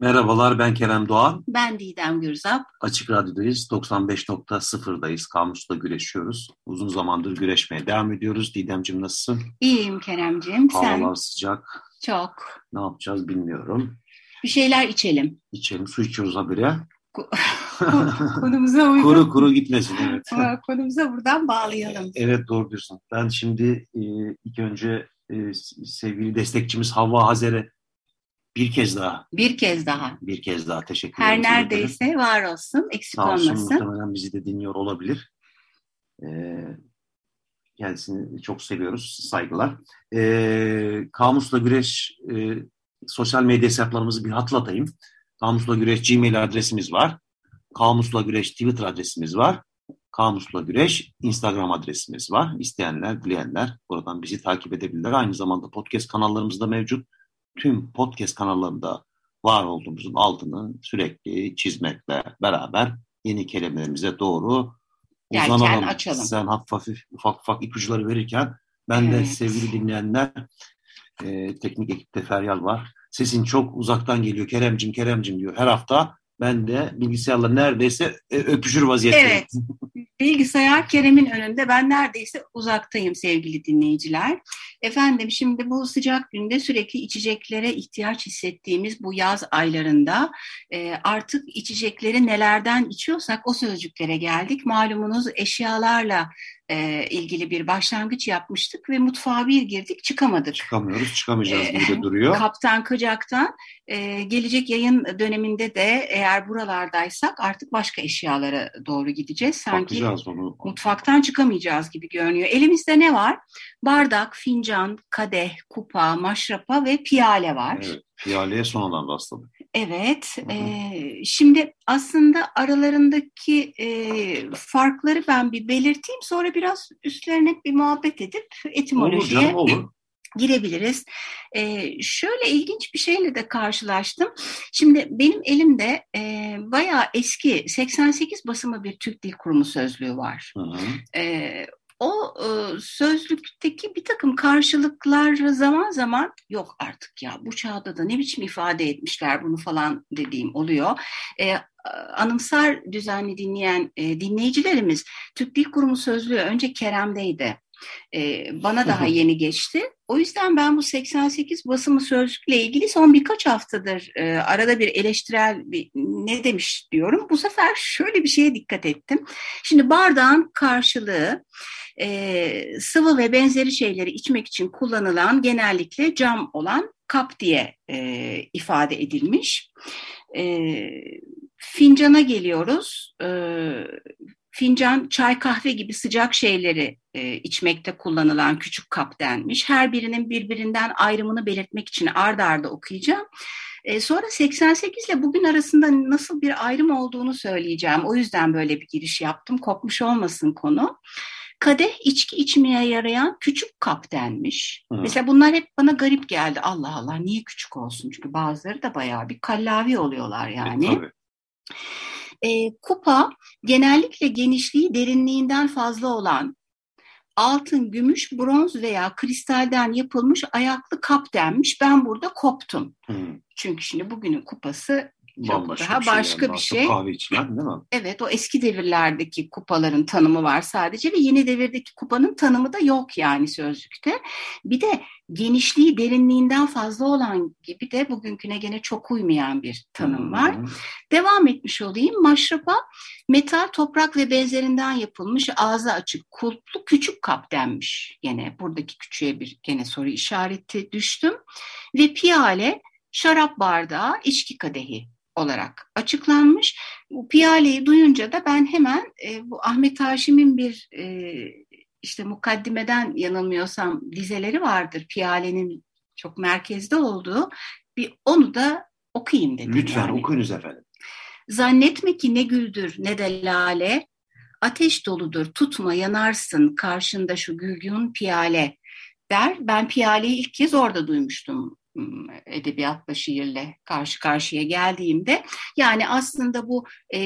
Merhabalar ben Kerem Doğan. Ben Didem Gürzap. Açık Radyo'dayız. 95.0'dayız. Kamusla güreşiyoruz. Uzun zamandır güreşmeye devam ediyoruz. Didemciğim nasılsın? İyiyim Keremciğim. Havalar Sen? sıcak. Çok. Ne yapacağız bilmiyorum. Bir şeyler içelim. İçelim. Su içiyoruz habire. Konumuza uygun. kuru kuru gitmesin evet. Konumuza buradan bağlayalım. Evet doğru diyorsun. Ben şimdi e, ilk önce e, sevgili destekçimiz Havva Hazer'e bir kez daha. Bir kez daha. Bir kez daha teşekkür ederim. Her neredeyse ederim. var olsun, eksik Sağ olsun, olmasın. Muhtemelen bizi de dinliyor olabilir. Ee, kendisini çok seviyoruz, saygılar. Ee, Kamusla Güreş e, sosyal medya hesaplarımızı bir hatırlatayım. Kamusla Güreş Gmail adresimiz var. Kamusla Güreş Twitter adresimiz var. Kamusla Güreş Instagram adresimiz var. İsteyenler, dileyenler buradan bizi takip edebilirler. Aynı zamanda podcast kanallarımız da mevcut tüm podcast kanallarında var olduğumuzun altını sürekli çizmekle beraber yeni kelimelerimize doğru uzanalım. açalım. Sen hafif hafif ufak ufak ipuçları verirken ben evet. de sevgili dinleyenler e, teknik ekipte Feryal var. Sesin çok uzaktan geliyor Keremcim Keremcim diyor her hafta. Ben de bilgisayarla neredeyse e, öpüşür vaziyetteyim. Evet. Bilgisayar Kerem'in önünde. Ben neredeyse uzaktayım sevgili dinleyiciler. Efendim şimdi bu sıcak günde sürekli içeceklere ihtiyaç hissettiğimiz bu yaz aylarında e, artık içecekleri nelerden içiyorsak o sözcüklere geldik. Malumunuz eşyalarla e, ilgili bir başlangıç yapmıştık ve mutfağa bir girdik çıkamadık. Çıkamıyoruz, çıkamayacağız gibi de duruyor. Kaptan Kıcak'tan e, gelecek yayın döneminde de eğer buralardaysak artık başka eşyalara doğru gideceğiz. Sanki onu. mutfaktan çıkamayacağız gibi görünüyor. Elimizde ne var? Bardak, fincan, kadeh, kupa, maşrapa ve piyale var. Evet, piyaleye sonradan rastladık. Evet, e, şimdi aslında aralarındaki e, farkları ben bir belirteyim. Sonra biraz üstlerine bir muhabbet edip etimolojiye olur canım, olur. girebiliriz. E, şöyle ilginç bir şeyle de karşılaştım. Şimdi benim elimde e, bayağı eski 88 basımı bir Türk Dil Kurumu sözlüğü var. Hı hı. E, o e, sözlükteki bir takım karşılıklar zaman zaman yok artık ya bu çağda da ne biçim ifade etmişler bunu falan dediğim oluyor. E, anımsar düzenli dinleyen e, dinleyicilerimiz Türk Dil Kurumu sözlüğü önce Kerem'deydi. E, bana daha yeni geçti. O yüzden ben bu 88 basımı sözlükle ilgili son birkaç haftadır e, arada bir eleştirel bir, ne demiş diyorum. Bu sefer şöyle bir şeye dikkat ettim. Şimdi bardağın karşılığı e, sıvı ve benzeri şeyleri içmek için kullanılan genellikle cam olan kap diye e, ifade edilmiş. E, fincana geliyoruz. E, fincan çay kahve gibi sıcak şeyleri e, içmekte kullanılan küçük kap denmiş. Her birinin birbirinden ayrımını belirtmek için ard arda okuyacağım. Sonra 88 ile bugün arasında nasıl bir ayrım olduğunu söyleyeceğim. O yüzden böyle bir giriş yaptım. Kopmuş olmasın konu. Kadeh içki içmeye yarayan küçük kap denmiş. Hı. Mesela bunlar hep bana garip geldi. Allah Allah niye küçük olsun? Çünkü bazıları da bayağı bir kallavi oluyorlar yani. E, tabii. E, kupa genellikle genişliği derinliğinden fazla olan altın, gümüş, bronz veya kristalden yapılmış ayaklı kap denmiş. Ben burada koptum. Hmm. Çünkü şimdi bugünün kupası Bambaşka çok daha bir şey başka yani. bir şey. Kahve içilen değil mi? Evet o eski devirlerdeki kupaların tanımı var sadece ve yeni devirdeki kupanın tanımı da yok yani sözlükte. Bir de genişliği derinliğinden fazla olan gibi de bugünküne gene çok uymayan bir tanım var. Hmm. Devam etmiş olayım. Maşrapa metal, toprak ve benzerinden yapılmış ağzı açık kulplu küçük kap denmiş. Gene buradaki küçüğe bir gene soru işareti düştüm. Ve piyale şarap bardağı, içki kadehi olarak açıklanmış. Bu piyaleyi duyunca da ben hemen e, bu Ahmet Haşim'in bir e, işte mukaddimeden yanılmıyorsam dizeleri vardır. Piyalenin çok merkezde olduğu. Bir onu da okuyayım dedim. Lütfen yani. okuyunuz efendim. Zannetme ki ne güldür ne de lale, ateş doludur tutma yanarsın karşında şu gülgün piyale der. Ben piyaleyi ilk kez orada duymuştum edebiyatla, şiirle karşı karşıya geldiğimde. Yani aslında bu e,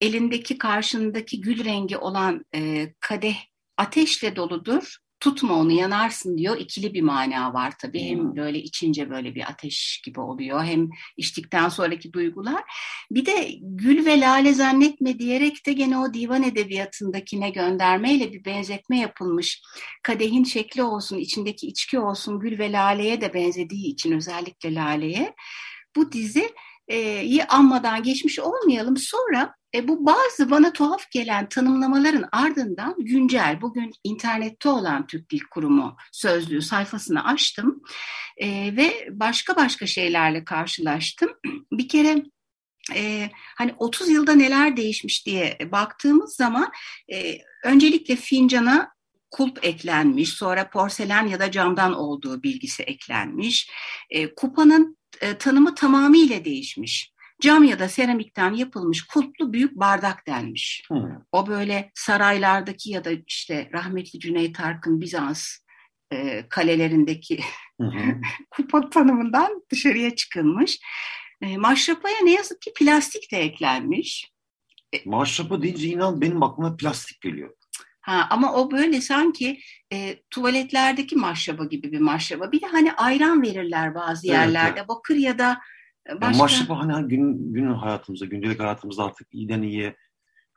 elindeki karşındaki gül rengi olan e, kadeh ateşle doludur tutma onu yanarsın diyor. İkili bir mana var tabii. Hem hmm. böyle içince böyle bir ateş gibi oluyor. Hem içtikten sonraki duygular. Bir de gül ve lale zannetme diyerek de gene o divan edebiyatındakine göndermeyle bir benzetme yapılmış. Kadehin şekli olsun, içindeki içki olsun gül ve laleye de benzediği için özellikle laleye. Bu dizi yi anmadan geçmiş olmayalım. Sonra e, bu bazı bana tuhaf gelen tanımlamaların ardından güncel, bugün internette olan Türk Dil Kurumu sözlüğü sayfasını açtım e, ve başka başka şeylerle karşılaştım. Bir kere e, hani 30 yılda neler değişmiş diye baktığımız zaman e, öncelikle fincana kulp eklenmiş, sonra porselen ya da camdan olduğu bilgisi eklenmiş. E, kupanın e, tanımı tamamıyla değişmiş. Cam ya da seramikten yapılmış kulplu büyük bardak denmiş. Hmm. O böyle saraylardaki ya da işte rahmetli Cüneyt Arkın Bizans e, kalelerindeki kupa tanımından dışarıya çıkılmış. E, maşrapaya ne yazık ki plastik de eklenmiş. E, Maşrapa deyince inan benim aklıma plastik geliyor. Ha, ama o böyle sanki e, tuvaletlerdeki maşraba gibi bir maşraba. Bir de hani ayran verirler bazı yerlerde. Evet, evet. Bakır ya da başka... Yani maşraba hani gün, gün hayatımızda, gündelik hayatımızda artık iyiden iyiye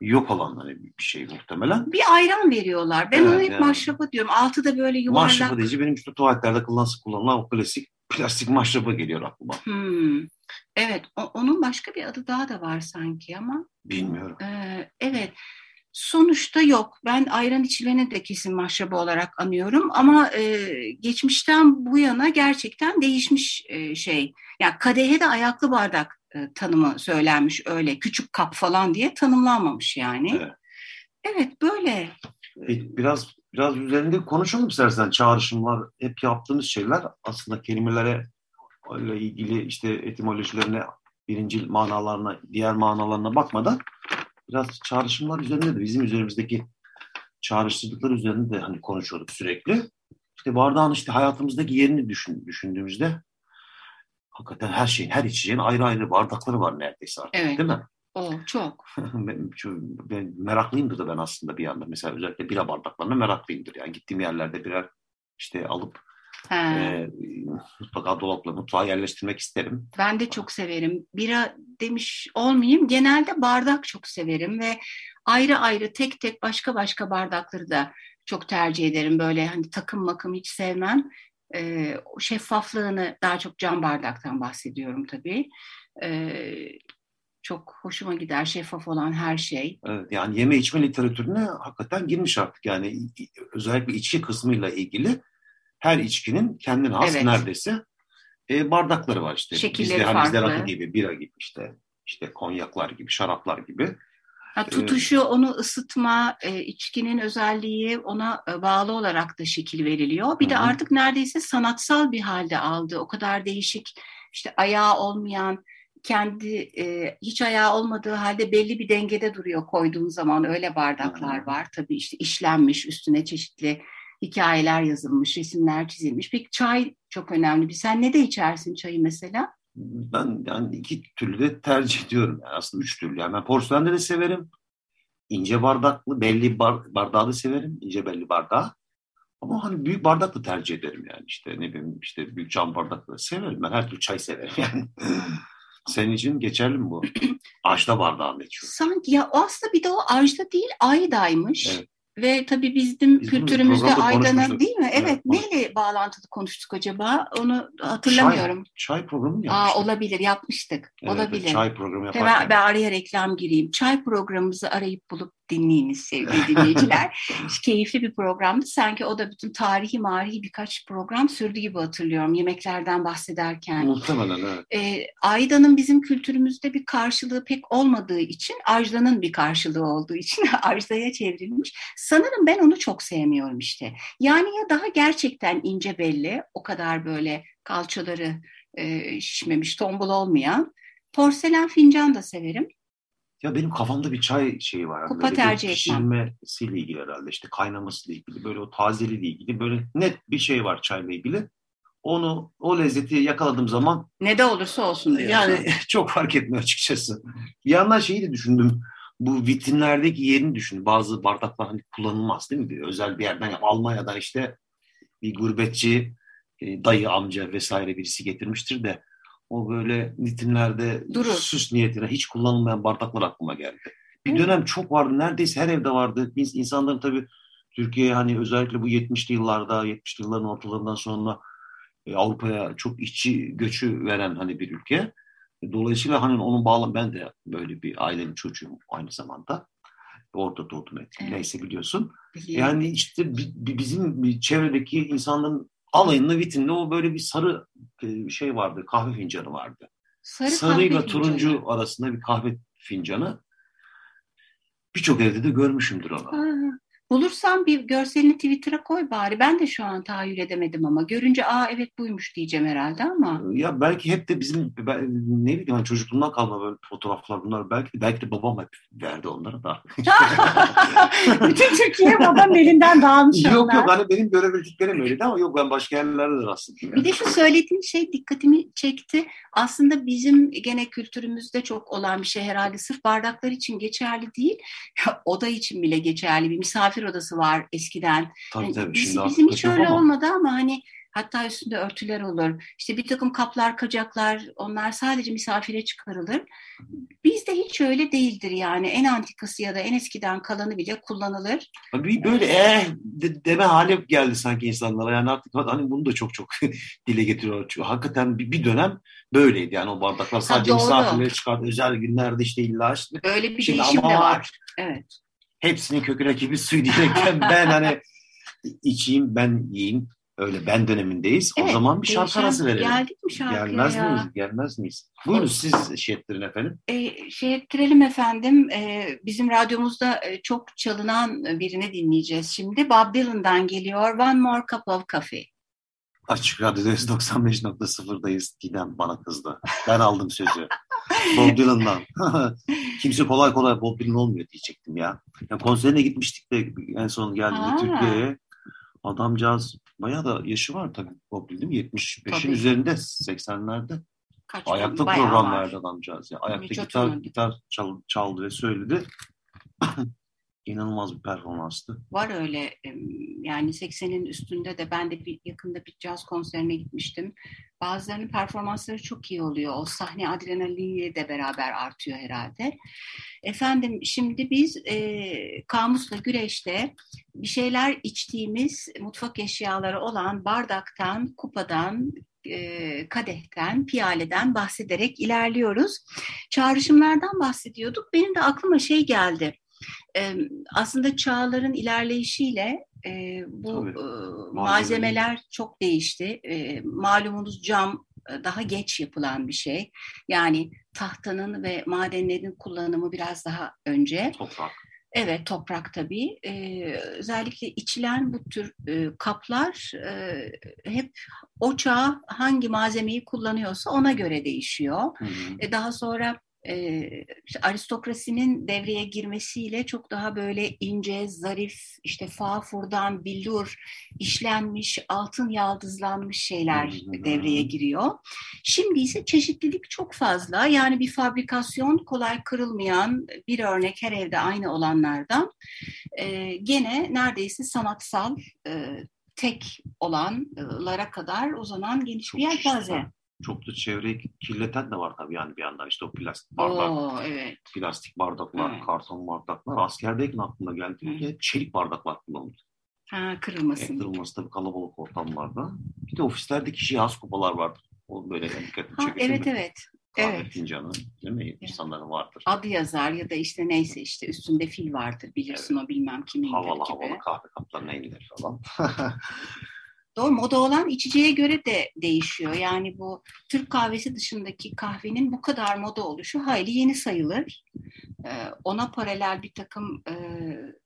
yok olan hani bir şey muhtemelen. Bir ayran veriyorlar. Ben evet, ona hep yani. maşrapa diyorum. Altı da böyle yuvarlak. Maşrapa deyince benim işte tuvaletlerde kullanılan, kullanılan o klasik plastik maşrapa geliyor aklıma. Hmm. Evet, o, onun başka bir adı daha da var sanki ama. Bilmiyorum. Ee, evet. Sonuçta yok. Ben ayran içileni de kesin maşraba olarak anıyorum ama e, geçmişten bu yana gerçekten değişmiş e, şey. Yani kadehe de ayaklı bardak e, tanımı söylenmiş öyle küçük kap falan diye tanımlanmamış yani. Evet, evet böyle. Biraz biraz üzerinde konuşalım istersen çağrışımlar hep yaptığımız şeyler aslında kelimelere ile ilgili işte etimolojilerine birincil manalarına diğer manalarına bakmadan biraz çağrışımlar üzerinde de bizim üzerimizdeki çağrıştırdıkları üzerinde de hani konuşuyorduk sürekli. İşte bardağın işte hayatımızdaki yerini düşün, düşündüğümüzde hakikaten her şeyin, her içeceğin ayrı ayrı bardakları var neredeyse artık evet. değil mi? O çok. ben, ben meraklıyımdır da ben aslında bir yanda. Mesela özellikle bira bardaklarına meraklıyımdır. Yani gittiğim yerlerde birer işte alıp e, mutlaka dolapla mutfağa yerleştirmek isterim. Ben de çok severim. Bira demiş olmayayım. Genelde bardak çok severim ve ayrı ayrı tek tek başka başka bardakları da çok tercih ederim. Böyle hani takım makım hiç sevmem. E, şeffaflığını daha çok cam bardaktan bahsediyorum tabii. E, çok hoşuma gider şeffaf olan her şey. Evet, yani yeme içme literatürüne hakikaten girmiş artık. Yani özellikle içki kısmıyla ilgili her içkinin kendine has evet. neredeyse e, bardakları var işte. Şekilleri bizde, farklı. Hani bizde rakı gibi, bira gibi işte, işte konyaklar gibi, şaraplar gibi. Ha, e, tutuşu, onu ısıtma, e, içkinin özelliği ona e, bağlı olarak da şekil veriliyor. Bir Hı-hı. de artık neredeyse sanatsal bir halde aldı. O kadar değişik, işte ayağı olmayan, kendi e, hiç ayağı olmadığı halde belli bir dengede duruyor koyduğun zaman öyle bardaklar Hı-hı. var. Tabii işte işlenmiş, üstüne çeşitli hikayeler yazılmış, resimler çizilmiş. Peki çay çok önemli. Bir sen ne de içersin çayı mesela? Ben yani iki türlü de tercih ediyorum. Yani aslında üç türlü. Yani ben porselende de severim. İnce bardaklı, belli bar, bardağı da severim. İnce belli bardağı. Ama hani büyük bardaklı tercih ederim yani. işte ne bileyim işte büyük cam bardaklı severim. Ben her türlü çay severim yani. Senin için geçerli mi bu? Ajda bardağında içiyor. Sanki ya aslında bir de o Ajda değil Ayda'ymış. Evet. Ve tabii bizim Biz kültürümüzde Ayda'nın değil mi? Evet, evet neyle bağlantılı konuştuk acaba? Onu hatırlamıyorum. Çay, çay programı mı yapmıştık? Aa, olabilir yapmıştık. Evet, olabilir. Çay programı yaparken. Hemen ben araya reklam gireyim. Çay programımızı arayıp bulup dinleyiniz sevgili dinleyiciler. Keyifli bir programdı. Sanki o da bütün tarihi marihi birkaç program sürdü gibi hatırlıyorum yemeklerden bahsederken. Muhtemelen evet. E, Ayda'nın bizim kültürümüzde bir karşılığı pek olmadığı için Ajda'nın bir karşılığı olduğu için Ajda'ya çevrilmiş. Sanırım ben onu çok sevmiyorum işte. Yani ya daha gerçekten ince belli o kadar böyle kalçaları e, şişmemiş tombul olmayan porselen fincan da severim. Ya benim kafamda bir çay şeyi var. Kupa tercih etmem. Pişirmesiyle ilgili herhalde işte kaynamasıyla ilgili böyle o tazeliğiyle ilgili böyle net bir şey var çayla ilgili. Onu o lezzeti yakaladığım zaman ne de olursa olsun diyorsun. Yani çok fark etmiyor açıkçası. Bir yandan şeyi de düşündüm. Bu vitrinlerdeki yerini düşün. Bazı bardaklar hani kullanılmaz değil mi? Bir özel bir yerden Almanya'dan işte bir gurbetçi e, dayı amca vesaire birisi getirmiştir de o böyle vitrinlerde Durur. süs niyetine hiç kullanılmayan bardaklar aklıma geldi. Bir Hı. dönem çok vardı. Neredeyse her evde vardı. Biz insanların tabii Türkiye hani özellikle bu 70'li yıllarda, 70'li yılların ortalarından sonra e, Avrupa'ya çok işçi göçü veren hani bir ülke. Dolayısıyla hani onun bağlam ben de böyle bir ailenin çocuğum aynı zamanda. Orada doğdum ettim. Evet. Neyse biliyorsun. Biliyorum. Yani işte bizim çevredeki insanların alayında vitinde o böyle bir sarı e, şey vardı, kahve fincanı vardı. Sarı Sarıyla turuncu fincanı. arasında bir kahve fincanı. Birçok evde de görmüşümdür onu. Ha. Bulursan bir görselini Twitter'a koy bari. Ben de şu an tahayyül edemedim ama. Görünce aa evet buymuş diyeceğim herhalde ama. Ya belki hep de bizim ben, ne bileyim hani çocukluğumdan kalma böyle fotoğraflar bunlar. Belki belki de babam hep verdi onları da. Bütün Türkiye babam elinden dağılmış Yok onlar. yok hani benim görebildiklerim öyleydi ama yok ben başka yerlerde de rastladım. Bir de şu söylediğin şey dikkatimi çekti. Aslında bizim gene kültürümüzde çok olan bir şey herhalde. Sırf bardaklar için geçerli değil. Oda için bile geçerli. Bir misafir misafir odası var eskiden. Tabii yani tabii. Biz, bizim hiç öyle ama. olmadı ama hani hatta üstünde örtüler olur. İşte bir takım kaplar, kacaklar onlar sadece misafire çıkarılır. Bizde hiç öyle değildir yani. En antikası ya da en eskiden kalanı bile kullanılır. Bir böyle eh de, deme hali geldi sanki insanlara. Yani artık hani bunu da çok çok dile getiriyor. Hakikaten bir, bir dönem böyleydi yani o bardaklar sadece ha, misafirlere çıkardı. Özel günlerde işte illa işte. Öyle bir Şimdi değişim de var. Evet hepsinin kökü rakibi suyu diyerekten ben hani içeyim ben yiyeyim öyle ben dönemindeyiz. Evet, o zaman bir şarkı arası verelim. Geldik mi şarkıya Gelmez ya? miyiz? Gelmez miyiz? Buyurun siz şey ettirin efendim. E, şey ettirelim efendim. E, bizim radyomuzda e, çok çalınan birini dinleyeceğiz şimdi. Bob Dylan'dan geliyor. One More Cup of Coffee. Açık Radyo'dayız 95.0'dayız. Giden bana kızdı. Ben aldım sözü. Bob Dylan'dan. Kimse kolay kolay Bob Dylan olmuyor diyecektim ya. ya konserine gitmiştik de en son geldiğinde Türkiye'ye. Adamcağız bayağı da yaşı var tabii Bob Dylan değil mi? 75'in üzerinde 80'lerde. Kaç Ayakta program verdi adamcağız. Ya. Ayakta gitar, gitar çal, çaldı ve söyledi. İnanılmaz bir performanstı. Var öyle yani 80'in üstünde de ben de bir yakında bir caz konserine gitmiştim. Bazılarının performansları çok iyi oluyor. O sahne adrenaliniyle de beraber artıyor herhalde. Efendim şimdi biz e, Kamus'la Güreş'te bir şeyler içtiğimiz mutfak eşyaları olan bardaktan, kupadan, e, kadehten, piyaleden bahsederek ilerliyoruz. Çağrışımlardan bahsediyorduk. Benim de aklıma şey geldi aslında çağların ilerleyişiyle e, bu Tabii. e, malzemeler çok değişti. E, malumunuz cam daha geç yapılan bir şey. Yani tahtanın ve madenlerin kullanımı biraz daha önce. Toprak. Evet, toprak tabii. Ee, özellikle içilen bu tür e, kaplar e, hep o çağ hangi malzemeyi kullanıyorsa ona göre değişiyor. Hı hı. E, daha sonra işte aristokrasinin devreye girmesiyle çok daha böyle ince, zarif, işte fafurdan, billur işlenmiş, altın yaldızlanmış şeyler devreye giriyor. Şimdi ise çeşitlilik çok fazla. Yani bir fabrikasyon kolay kırılmayan bir örnek her evde aynı olanlardan e, gene neredeyse sanatsal e, tek olanlara kadar uzanan geniş bir yelpaze. Çok da çevreyi kirleten de var tabii yani bir yandan işte o plastik bardak, Oo, evet. plastik bardaklar, Evet. karton bardaklar. Askerdeyken aklıma geldi ki hep çelik bardaklar kullanıldı. Ha, kırılmasın. Kırılması tabii kalabalık ortamlarda. Bir de ofislerde kişiye has kupalar vardır. O böyle yani dikkatimi çekiyor. evet evet. Kahve evet. fincanı değil mi? İnsanların vardır. Adı yazar ya da işte neyse işte üstünde fil vardır bilirsin o bilmem kimin Havalı gibi. havalı kahve kaplarına inilir falan. Doğru moda olan içeceğe göre de değişiyor. Yani bu Türk kahvesi dışındaki kahvenin bu kadar moda oluşu hayli yeni sayılır. Ee, ona paralel bir takım e,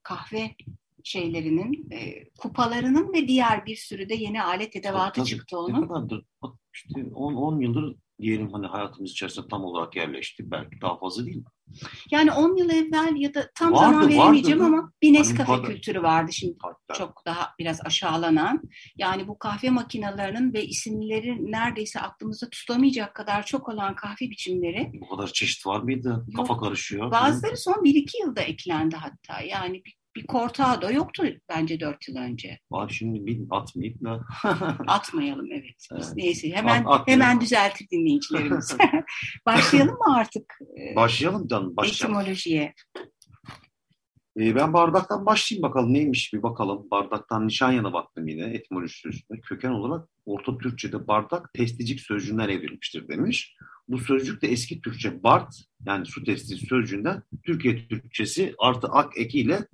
kahve şeylerinin, e, kupalarının ve diğer bir sürü de yeni alet edevatı Tabii, çıktı Ne onun. kadardır? Bak işte 10, 10 yıldır diyelim hani hayatımız içerisinde tam olarak yerleşti. Belki daha fazla değil mi? Yani 10 yıl evvel ya da tam Vardı, zaman veremeyeceğim vardı. ama bir Nescafe Hani kültürü vardı şimdi. Hatta çok daha biraz aşağılanan yani bu kahve makinelerinin ve isimleri neredeyse aklımızda tutamayacak kadar çok olan kahve biçimleri bu kadar çeşit var mıydı? Kafa karışıyor. bazıları son 1-2 yılda eklendi hatta yani bir, bir Cortado yoktu bence 4 yıl önce. Var şimdi bir atmayıp da Atmayalım evet. Biz Evet. Neyse hemen At- atmayalım. hemen düzeltir dinleyicilerimiz. Başlayalım mı artık e, başlayalım canım başlayalım. etimolojiye? Ee, ben bardaktan başlayayım bakalım neymiş bir bakalım. Bardaktan Nişanyan'a baktım yine etimolojisi üstüne. Köken olarak Orta Türkçe'de bardak testicik sözcüğünden evrilmiştir demiş. Bu sözcük de eski Türkçe bart yani su testici sözcüğünden Türkiye Türkçesi artı ak ekiyle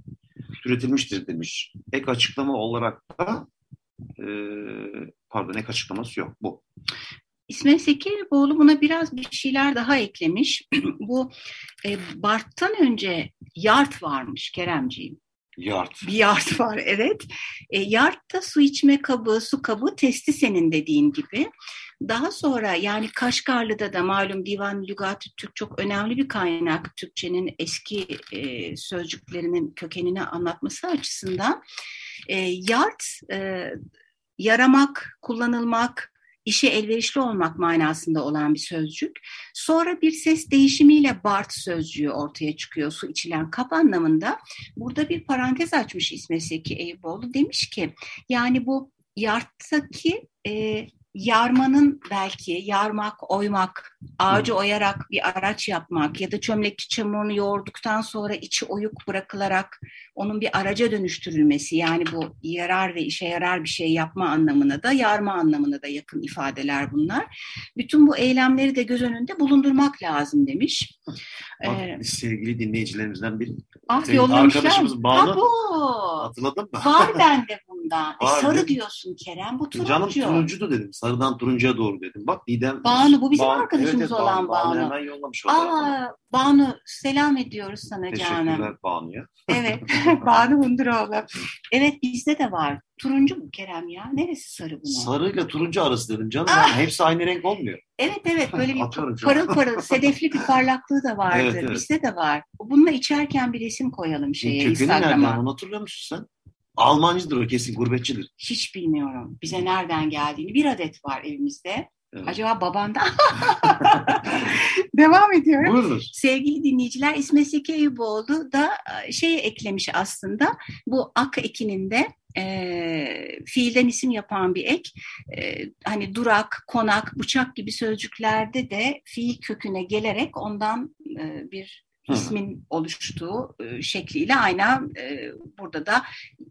türetilmiştir demiş. Ek açıklama olarak da e, pardon ek açıklaması yok bu. İsmail Sekirboğlu buna biraz bir şeyler daha eklemiş. Bu e, Bart'tan önce Yart varmış Keremciğim. Yart. Bir Yart var evet. E, Yart da su içme kabı, su kabı, testi senin dediğin gibi. Daha sonra yani Kaşgarlı'da da malum Divan Lügat-ı Türk çok önemli bir kaynak. Türkçenin eski e, sözcüklerinin kökenini anlatması açısından. E, yart, e, yaramak, kullanılmak, işe elverişli olmak manasında olan bir sözcük. Sonra bir ses değişimiyle Bart sözcüğü ortaya çıkıyor su içilen kap anlamında. Burada bir parantez açmış İsmet Seki Eyüboğlu. Demiş ki yani bu yarttaki e, yarmanın belki yarmak, oymak, ağacı oyarak bir araç yapmak ya da çömlekçi çamurunu yoğurduktan sonra içi oyuk bırakılarak onun bir araca dönüştürülmesi yani bu yarar ve işe yarar bir şey yapma anlamına da yarma anlamına da yakın ifadeler bunlar. Bütün bu eylemleri de göz önünde bulundurmak lazım demiş. Bak, Ee, sevgili dinleyicilerimizden biri. ah arkadaşımız Banu- Ha bu. Hatırladın mı? Var bende bundan. E, sarı diyorsun Kerem. Bu turuncu. Canım turuncudu dedim. Sarıdan turuncuya doğru dedim. Bak Didem. Banu, bu bizim Banu- arkadaşımız olan Banu. Hemen yollamış. Aa, Banu selam ediyoruz sana canım. Teşekkürler Banu'ya. Evet. Banu Hunduroğlu. Evet bizde de var. Turuncu mu Kerem ya? Neresi sarı bunun? Sarıyla turuncu arası dedim canım. Ah! Yani hepsi aynı renk olmuyor. Evet evet böyle bir parıl parıl sedefli bir parlaklığı da vardır. Evet, evet. Bizde de var. Bununla içerken bir resim koyalım şeye Kökeni nereden? Instagram'a. Onu hatırlıyor musun sen? Almancıdır o kesin gurbetçidir. Hiç bilmiyorum. Bize nereden geldiğini. Bir adet var evimizde. Evet. Acaba babandan? Devam ediyorum. Buyurunuz. Sevgili dinleyiciler İsmet Zeki Eyüboğlu da e, şey eklemiş aslında bu ak ekinin de e, fiilden isim yapan bir ek. E, hani durak, konak, bıçak gibi sözcüklerde de fiil köküne gelerek ondan e, bir. İsmin oluştuğu e, şekliyle aynen e, burada da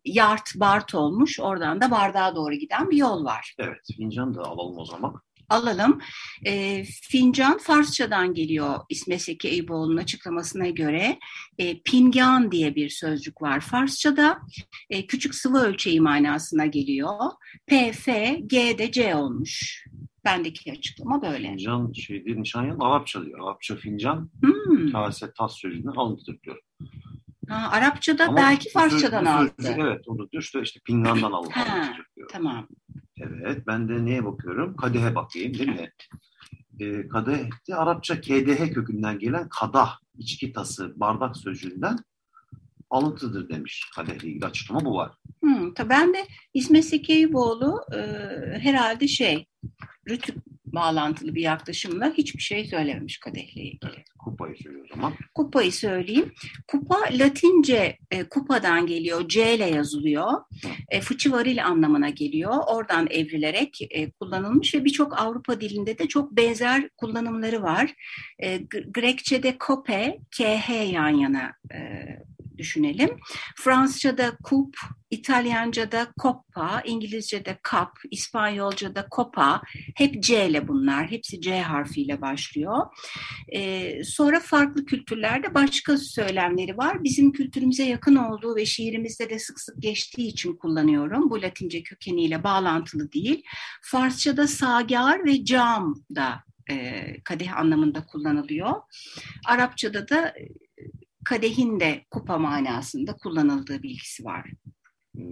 yart, bart olmuş. Oradan da bardağa doğru giden bir yol var. Evet. Fincan da alalım o zaman. alalım. E, fincan Farsçadan geliyor İsmet Seki Eyüboğlu'nun açıklamasına göre. E, pingan diye bir sözcük var Farsçada. E, küçük sıvı ölçeği manasına geliyor. P, F, G de C olmuş. Bendeki açıklama böyle. Fincan şey değil, nişanyan Arapça diyor. Arapça fincan, Hmm. kase, tas sözcüğünden alıntıdır diyor. Ha, Arapçada Ama belki Farsçadan aldı. Evet, onu diyor işte, işte pingandan alın- Ha. diyor. Tamam. Evet, ben de neye bakıyorum? Kadehe bakayım değil mi? Ee, kadeh de Arapça KDH kökünden gelen kadah, içki tası, bardak sözcüğünden alıntıdır demiş. Kadehle ilgili açıklama bu var. Hmm, tabii ben de İsmet Seki Eyüboğlu e, herhalde şey Rütük bağlantılı bir yaklaşımla hiçbir şey söylememiş kadehle ilgili. Evet, kupayı söylüyor o zaman. Kupayı söyleyeyim. Kupa Latince e, kupadan geliyor. C ile yazılıyor. E, fıçı varil anlamına geliyor. Oradan evrilerek e, kullanılmış ve birçok Avrupa dilinde de çok benzer kullanımları var. E, Grekçe'de kope, KH yan yana e, düşünelim. Fransızca'da kup, İtalyanca'da coppa, İngilizce'de cup, İspanyolca'da copa. Hep C ile bunlar. Hepsi C harfiyle başlıyor. Ee, sonra farklı kültürlerde başka söylemleri var. Bizim kültürümüze yakın olduğu ve şiirimizde de sık sık geçtiği için kullanıyorum. Bu Latince kökeniyle bağlantılı değil. Farsça'da sagar ve cam da e, kadeh anlamında kullanılıyor. Arapçada da kadehin de kupa manasında kullanıldığı bilgisi var. Ee,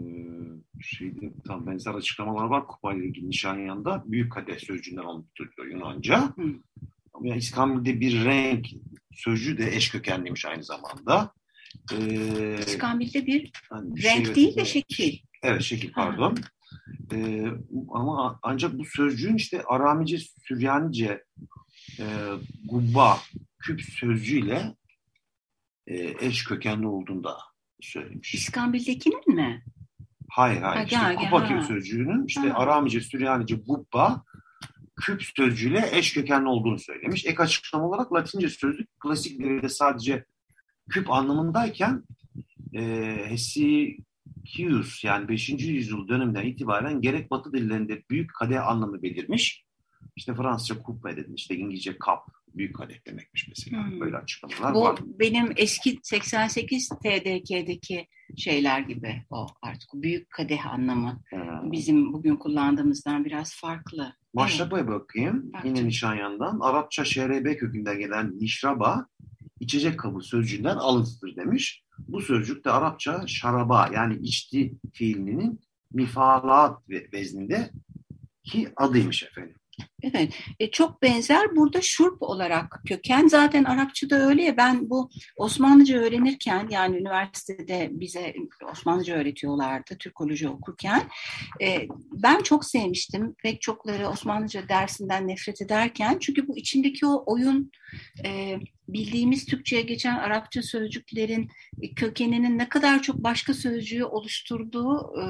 şeyde tam benzer açıklamalar var kupa ile ilgili Nişanyan'da büyük kadeh sözcüğünden alıp tutuyor Yunanca. Hı. Ama yani İskambil'de bir renk sözcüğü de eş kökenliymiş aynı zamanda. Ee, İskambil'de bir yani renk şey, değil de şekil. Evet şekil pardon. Ee, ama ancak bu sözcüğün işte Aramice, Süryanice, e, gubba, küp sözcüğüyle e, eş kökenli olduğunu da söylemiş. İskambil'dekinin mi? Hayır hayır. Ha, işte gel, Kupa gel, sözcüğünün işte ha. Aramice, Süryanice, Gubba küp sözcüğüyle eş kökenli olduğunu söylemiş. Ek açıklama olarak Latince sözlük klasik devirde sadece küp anlamındayken e, Hesikius yani 5. yüzyıl döneminden itibaren gerek Batı dillerinde büyük kadeh anlamı belirmiş. İşte Fransızca coupe dedin, işte İngilizce cup, büyük kadeh demekmiş mesela. Hmm. Böyle açıklamalar Bu, var. benim eski 88 TDK'deki şeyler gibi o artık büyük kadeh anlamı. Hmm. Bizim bugün kullandığımızdan biraz farklı. Maşraba'ya evet. bakayım. Baktım. Yine Nişanyan'dan. Arapça şerebe kökünden gelen nişraba içecek kabı sözcüğünden alıntıdır demiş. Bu sözcük de Arapça şaraba yani içti fiilinin mifalat vezninde ki adıymış efendim. Evet, e, çok benzer. Burada şurp olarak köken. Zaten Arapçada öyle ya ben bu Osmanlıca öğrenirken yani üniversitede bize Osmanlıca öğretiyorlardı Türkoloji okurken. E, ben çok sevmiştim. Pek çokları Osmanlıca dersinden nefret ederken. Çünkü bu içindeki o oyun e, bildiğimiz Türkçe'ye geçen Arapça sözcüklerin e, kökeninin ne kadar çok başka sözcüğü oluşturduğu e,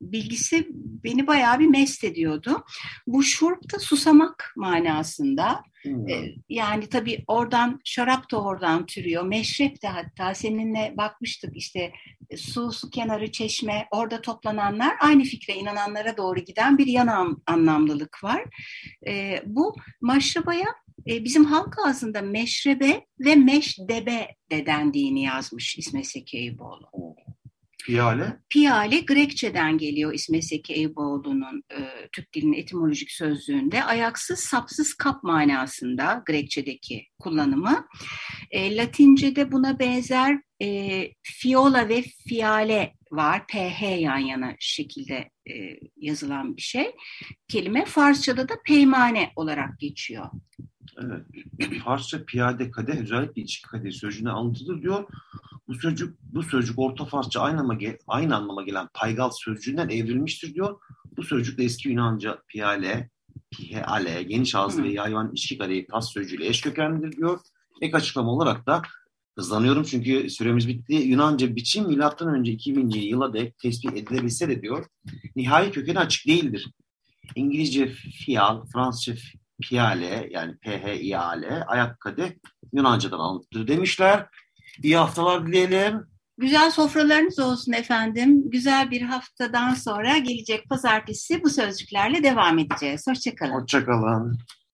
bilgisi beni bayağı bir mest ediyordu. Bu şurp da susamak manasında. Hmm. E, yani tabii oradan şarap da oradan türüyor. Meşrep de hatta seninle bakmıştık işte e, su, su kenarı, çeşme orada toplananlar aynı fikre inananlara doğru giden bir yan anlamlılık var. E, bu maşrabaya e, bizim halk ağzında meşrebe ve meşdebe de dendiğini yazmış İsmet Seki Eyüboğlu. Piyale? Piyale Grekçeden geliyor İsmet Seki Eyüboğlu'nun e, Türk dilinin etimolojik sözlüğünde. Ayaksız, sapsız kap manasında Grekçedeki kullanımı. E, Latince'de buna benzer e, fiola ve fiale var. PH yan yana şekilde e, yazılan bir şey. Kelime Farsçada da peymane olarak geçiyor. Evet. Farsça piyade kadeh özellikle içki kadeh sözcüğüne anlatıdır diyor. Bu sözcük bu sözcük Orta Farsça aynı anlama, aynı anlama gelen paygal sözcüğünden evrilmiştir diyor. Bu sözcük de eski Yunanca piyale, piheale, geniş ağızlı ve yayvan içki kadehi pas sözcüğüyle eş kökenlidir diyor. Ek açıklama olarak da hızlanıyorum çünkü süremiz bitti. Yunanca biçim milattan önce 2000. yıla dek tespit edilebilse de diyor. Nihai kökeni açık değildir. İngilizce fial, Fransızca piyale yani P-H-I-A-L ayak kadeh Yunanca'dan alıntıdır demişler. İyi haftalar dileyelim. Güzel sofralarınız olsun efendim. Güzel bir haftadan sonra gelecek pazartesi bu sözcüklerle devam edeceğiz. Hoşçakalın. Hoşçakalın.